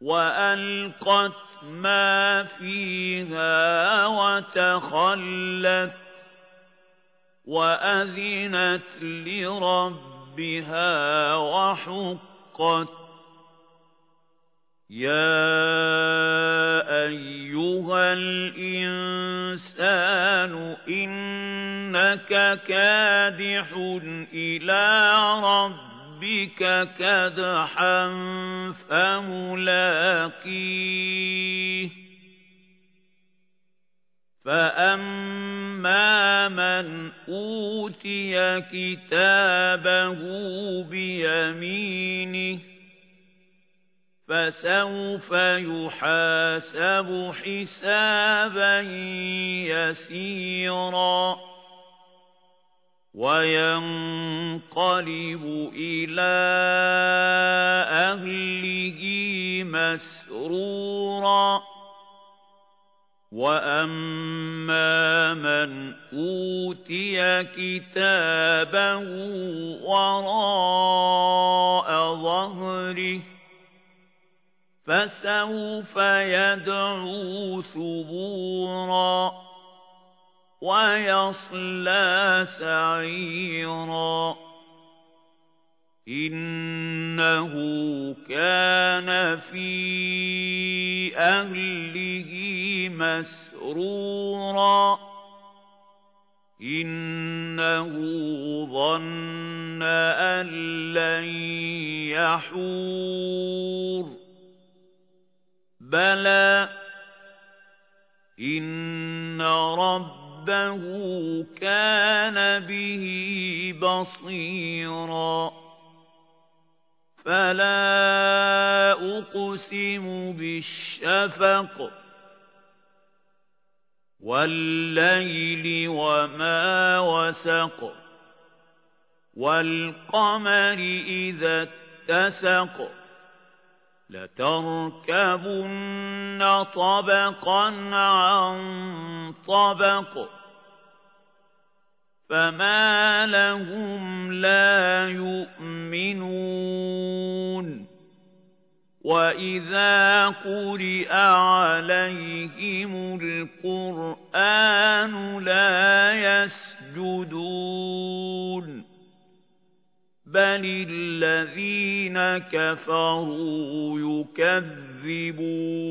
وألقت ما فيها وتخلت وأذنت لربها وحقت يا أيها الإنسان إنك كادح إلى ربك ربك كدحا فملاقيه. فأما من أوتي كتابه بيمينه فسوف يحاسب حسابا يسيرا. وينقلب إلى أهله مسرورا. وأما من أوتي كتابه وراء ظهره فسوف يدعو ثبورا. ويصلى سعيرا. إنه كان في أهله مسرورا. إنه ظن أن لن يحور. بلى إن رب رَبَّهُ كَانَ بِهِ بَصِيرًا. فَلَا أُقْسِمُ بِالشَّفَقِ وَاللَّيْلِ وَمَا وَسَقَ وَالْقَمَرِ إِذَا اتَّسَقَ لتركبن طبقا عن طبق. فما لهم لا يؤمنون وإذا قرئ عليهم القرآن لا يسجدون بل الذين كفروا يكذبون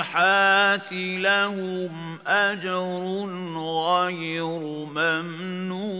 الصَّالِحَاتِ لَهُمْ أَجْرٌ غَيْرُ مَمْنُونٍ